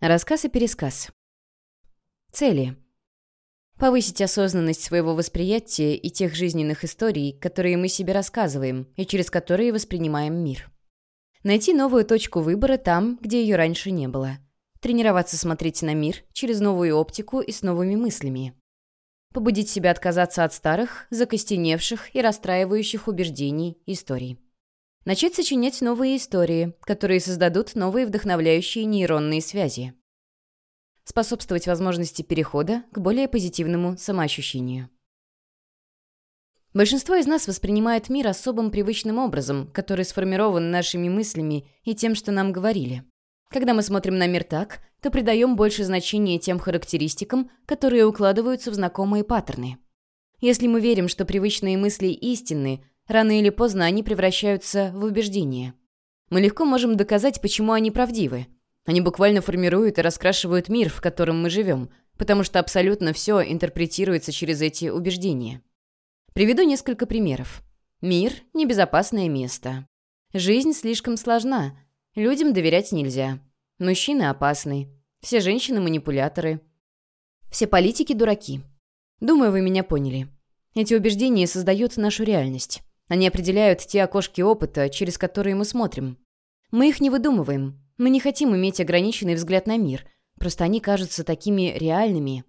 Рассказ и пересказ. Цели. Повысить осознанность своего восприятия и тех жизненных историй, которые мы себе рассказываем и через которые воспринимаем мир. Найти новую точку выбора там, где ее раньше не было. Тренироваться смотреть на мир через новую оптику и с новыми мыслями. Побудить себя отказаться от старых, закостеневших и расстраивающих убеждений, историй. Начать сочинять новые истории, которые создадут новые вдохновляющие нейронные связи. Способствовать возможности перехода к более позитивному самоощущению. Большинство из нас воспринимает мир особым привычным образом, который сформирован нашими мыслями и тем, что нам говорили. Когда мы смотрим на мир так, то придаем больше значения тем характеристикам, которые укладываются в знакомые паттерны. Если мы верим, что привычные мысли истинны, Рано или поздно они превращаются в убеждения. Мы легко можем доказать, почему они правдивы. Они буквально формируют и раскрашивают мир, в котором мы живем, потому что абсолютно все интерпретируется через эти убеждения. Приведу несколько примеров. Мир – небезопасное место. Жизнь слишком сложна. Людям доверять нельзя. Мужчины опасны. Все женщины – манипуляторы. Все политики – дураки. Думаю, вы меня поняли. Эти убеждения создают нашу реальность. Они определяют те окошки опыта, через которые мы смотрим. Мы их не выдумываем. Мы не хотим иметь ограниченный взгляд на мир. Просто они кажутся такими реальными.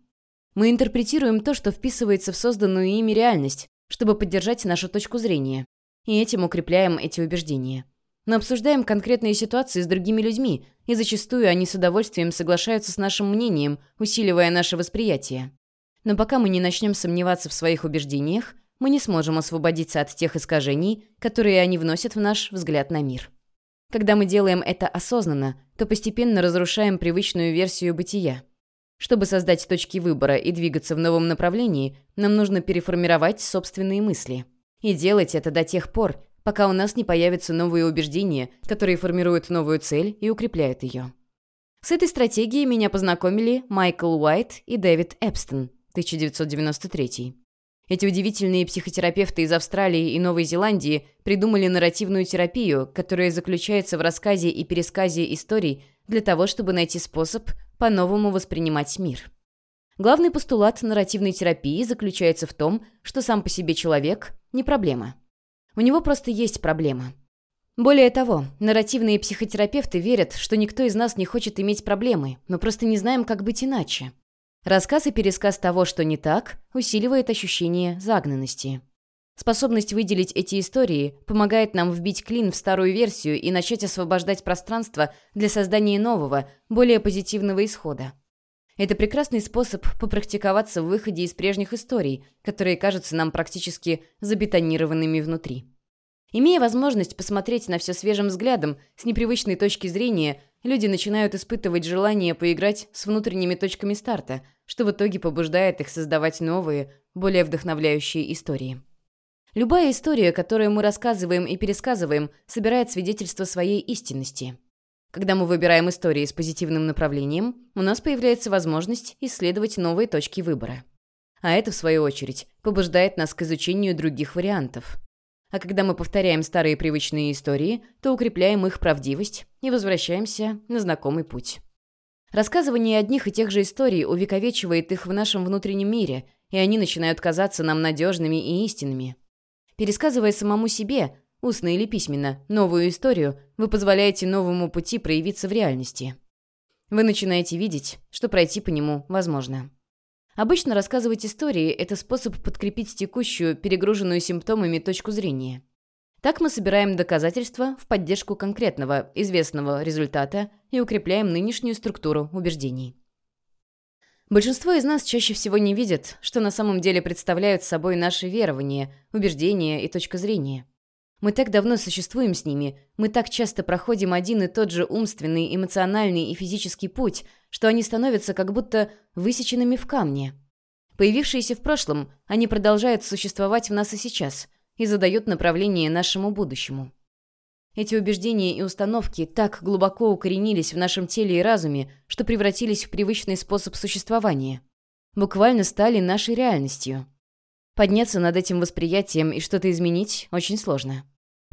Мы интерпретируем то, что вписывается в созданную ими реальность, чтобы поддержать нашу точку зрения. И этим укрепляем эти убеждения. Мы обсуждаем конкретные ситуации с другими людьми, и зачастую они с удовольствием соглашаются с нашим мнением, усиливая наше восприятие. Но пока мы не начнем сомневаться в своих убеждениях, мы не сможем освободиться от тех искажений, которые они вносят в наш взгляд на мир. Когда мы делаем это осознанно, то постепенно разрушаем привычную версию бытия. Чтобы создать точки выбора и двигаться в новом направлении, нам нужно переформировать собственные мысли. И делать это до тех пор, пока у нас не появятся новые убеждения, которые формируют новую цель и укрепляют ее. С этой стратегией меня познакомили Майкл Уайт и Дэвид Эпстон, 1993. Эти удивительные психотерапевты из Австралии и Новой Зеландии придумали нарративную терапию, которая заключается в рассказе и пересказе историй для того, чтобы найти способ по-новому воспринимать мир. Главный постулат нарративной терапии заключается в том, что сам по себе человек – не проблема. У него просто есть проблема. Более того, нарративные психотерапевты верят, что никто из нас не хочет иметь проблемы, мы просто не знаем, как быть иначе. Рассказ и пересказ того, что не так, усиливает ощущение загнанности. Способность выделить эти истории помогает нам вбить клин в старую версию и начать освобождать пространство для создания нового, более позитивного исхода. Это прекрасный способ попрактиковаться в выходе из прежних историй, которые кажутся нам практически забетонированными внутри. Имея возможность посмотреть на все свежим взглядом, с непривычной точки зрения, люди начинают испытывать желание поиграть с внутренними точками старта – что в итоге побуждает их создавать новые, более вдохновляющие истории. Любая история, которую мы рассказываем и пересказываем, собирает свидетельство своей истинности. Когда мы выбираем истории с позитивным направлением, у нас появляется возможность исследовать новые точки выбора. А это, в свою очередь, побуждает нас к изучению других вариантов. А когда мы повторяем старые привычные истории, то укрепляем их правдивость и возвращаемся на знакомый путь. Рассказывание одних и тех же историй увековечивает их в нашем внутреннем мире, и они начинают казаться нам надежными и истинными. Пересказывая самому себе, устно или письменно, новую историю, вы позволяете новому пути проявиться в реальности. Вы начинаете видеть, что пройти по нему возможно. Обычно рассказывать истории – это способ подкрепить текущую, перегруженную симптомами точку зрения – так мы собираем доказательства в поддержку конкретного, известного результата и укрепляем нынешнюю структуру убеждений. Большинство из нас чаще всего не видят, что на самом деле представляют собой наши верования, убеждения и точка зрения. Мы так давно существуем с ними, мы так часто проходим один и тот же умственный, эмоциональный и физический путь, что они становятся как будто высеченными в камне. Появившиеся в прошлом, они продолжают существовать в нас и сейчас – и задает направление нашему будущему. Эти убеждения и установки так глубоко укоренились в нашем теле и разуме, что превратились в привычный способ существования. Буквально стали нашей реальностью. Подняться над этим восприятием и что-то изменить очень сложно.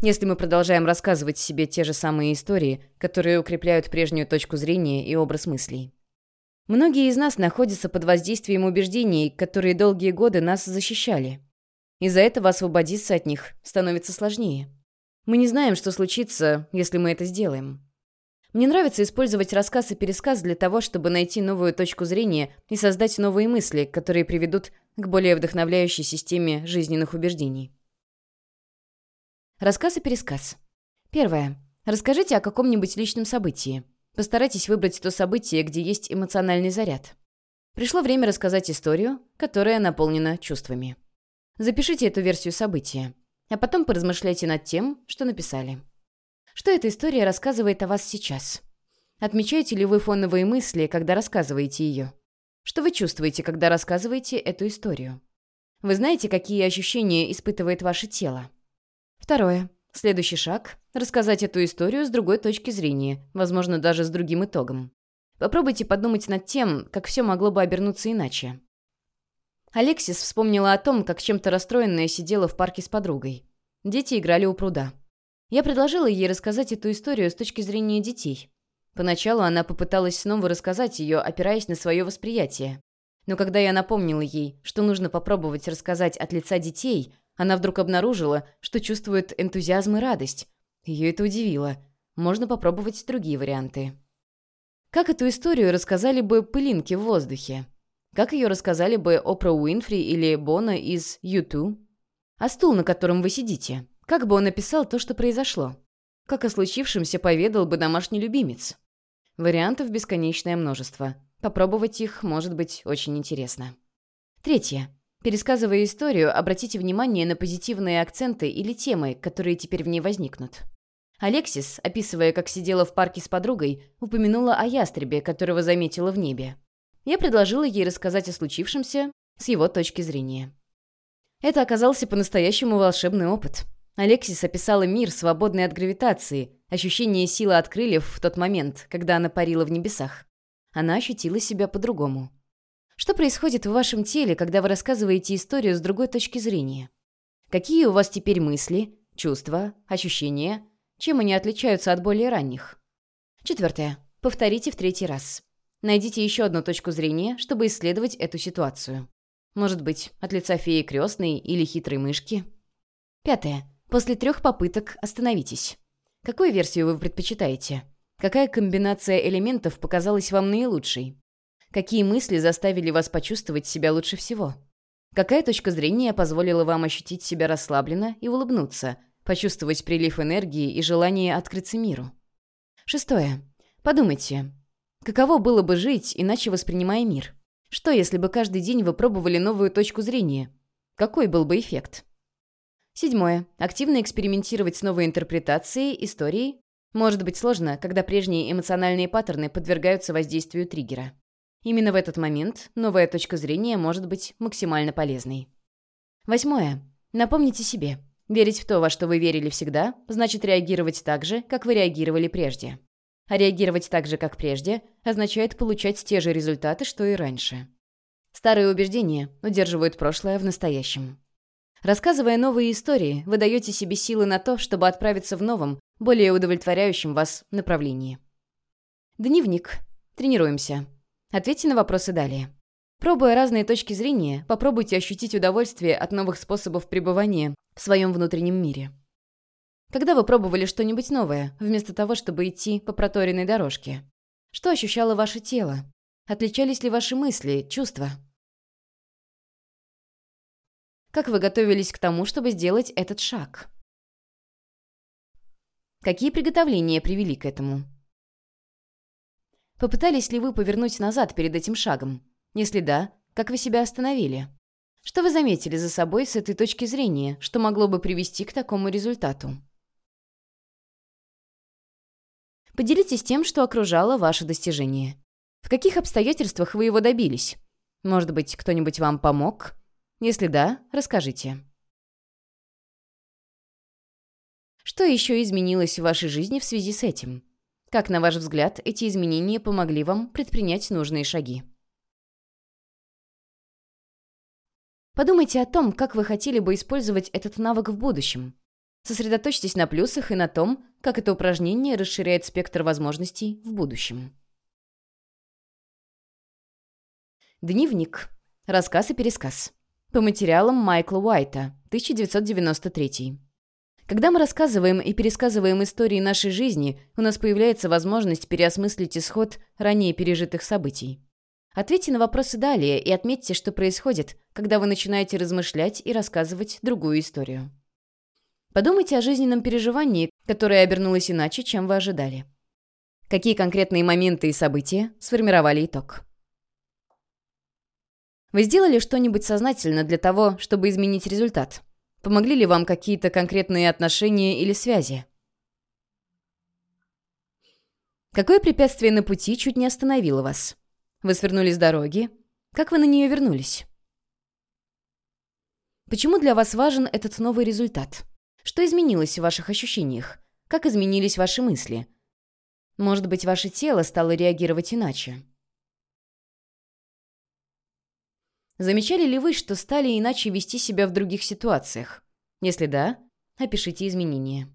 Если мы продолжаем рассказывать себе те же самые истории, которые укрепляют прежнюю точку зрения и образ мыслей. Многие из нас находятся под воздействием убеждений, которые долгие годы нас защищали. Из-за этого освободиться от них становится сложнее. Мы не знаем, что случится, если мы это сделаем. Мне нравится использовать рассказ и пересказ для того, чтобы найти новую точку зрения и создать новые мысли, которые приведут к более вдохновляющей системе жизненных убеждений. Рассказ и пересказ. Первое. Расскажите о каком-нибудь личном событии. Постарайтесь выбрать то событие, где есть эмоциональный заряд. Пришло время рассказать историю, которая наполнена чувствами. Запишите эту версию события, а потом поразмышляйте над тем, что написали. Что эта история рассказывает о вас сейчас? Отмечаете ли вы фоновые мысли, когда рассказываете ее? Что вы чувствуете, когда рассказываете эту историю? Вы знаете, какие ощущения испытывает ваше тело? Второе. Следующий шаг – рассказать эту историю с другой точки зрения, возможно, даже с другим итогом. Попробуйте подумать над тем, как все могло бы обернуться иначе. Алексис вспомнила о том, как чем-то расстроенная сидела в парке с подругой. Дети играли у пруда. Я предложила ей рассказать эту историю с точки зрения детей. Поначалу она попыталась снова рассказать ее, опираясь на свое восприятие. Но когда я напомнила ей, что нужно попробовать рассказать от лица детей, она вдруг обнаружила, что чувствует энтузиазм и радость. Ее это удивило. Можно попробовать другие варианты. Как эту историю рассказали бы пылинки в воздухе? Как ее рассказали бы Опра Уинфри или Бона из YouTube? А стул, на котором вы сидите? Как бы он описал то, что произошло? Как о случившемся поведал бы домашний любимец? Вариантов бесконечное множество. Попробовать их может быть очень интересно. Третье. Пересказывая историю, обратите внимание на позитивные акценты или темы, которые теперь в ней возникнут. Алексис, описывая, как сидела в парке с подругой, упомянула о ястребе, которого заметила в небе. Я предложила ей рассказать о случившемся с его точки зрения. Это оказался по-настоящему волшебный опыт. Алексис описала мир, свободный от гравитации, ощущение силы от крыльев в тот момент, когда она парила в небесах. Она ощутила себя по-другому. Что происходит в вашем теле, когда вы рассказываете историю с другой точки зрения? Какие у вас теперь мысли, чувства, ощущения? Чем они отличаются от более ранних? Четвертое. Повторите в третий раз. Найдите еще одну точку зрения, чтобы исследовать эту ситуацию. Может быть, от лица феи крестной или хитрой мышки. Пятое. После трех попыток остановитесь. Какую версию вы предпочитаете? Какая комбинация элементов показалась вам наилучшей? Какие мысли заставили вас почувствовать себя лучше всего? Какая точка зрения позволила вам ощутить себя расслабленно и улыбнуться, почувствовать прилив энергии и желание открыться миру? Шестое. Подумайте, каково было бы жить, иначе воспринимая мир? Что, если бы каждый день вы пробовали новую точку зрения? Какой был бы эффект? Седьмое. Активно экспериментировать с новой интерпретацией истории может быть сложно, когда прежние эмоциональные паттерны подвергаются воздействию триггера. Именно в этот момент новая точка зрения может быть максимально полезной. Восьмое. Напомните себе. Верить в то, во что вы верили всегда, значит реагировать так же, как вы реагировали прежде. А реагировать так же, как прежде, означает получать те же результаты, что и раньше. Старые убеждения удерживают прошлое в настоящем. Рассказывая новые истории, вы даете себе силы на то, чтобы отправиться в новом, более удовлетворяющем вас направлении. Дневник. Тренируемся. Ответьте на вопросы далее. Пробуя разные точки зрения, попробуйте ощутить удовольствие от новых способов пребывания в своем внутреннем мире. Когда вы пробовали что-нибудь новое, вместо того, чтобы идти по проторенной дорожке? Что ощущало ваше тело? Отличались ли ваши мысли, чувства? Как вы готовились к тому, чтобы сделать этот шаг? Какие приготовления привели к этому? Попытались ли вы повернуть назад перед этим шагом? Если да, как вы себя остановили? Что вы заметили за собой с этой точки зрения, что могло бы привести к такому результату? Поделитесь тем, что окружало ваше достижение. В каких обстоятельствах вы его добились? Может быть, кто-нибудь вам помог? Если да, расскажите. Что еще изменилось в вашей жизни в связи с этим? Как, на ваш взгляд, эти изменения помогли вам предпринять нужные шаги? Подумайте о том, как вы хотели бы использовать этот навык в будущем. Сосредоточьтесь на плюсах и на том, как это упражнение расширяет спектр возможностей в будущем. Дневник. Рассказ и пересказ. По материалам Майкла Уайта, 1993. Когда мы рассказываем и пересказываем истории нашей жизни, у нас появляется возможность переосмыслить исход ранее пережитых событий. Ответьте на вопросы далее и отметьте, что происходит, когда вы начинаете размышлять и рассказывать другую историю. Подумайте о жизненном переживании, которое обернулось иначе, чем вы ожидали. Какие конкретные моменты и события сформировали итог? Вы сделали что-нибудь сознательно для того, чтобы изменить результат? Помогли ли вам какие-то конкретные отношения или связи? Какое препятствие на пути чуть не остановило вас? Вы свернули с дороги. Как вы на нее вернулись? Почему для вас важен этот новый результат? Что изменилось в ваших ощущениях? Как изменились ваши мысли? Может быть, ваше тело стало реагировать иначе? Замечали ли вы, что стали иначе вести себя в других ситуациях? Если да, опишите изменения.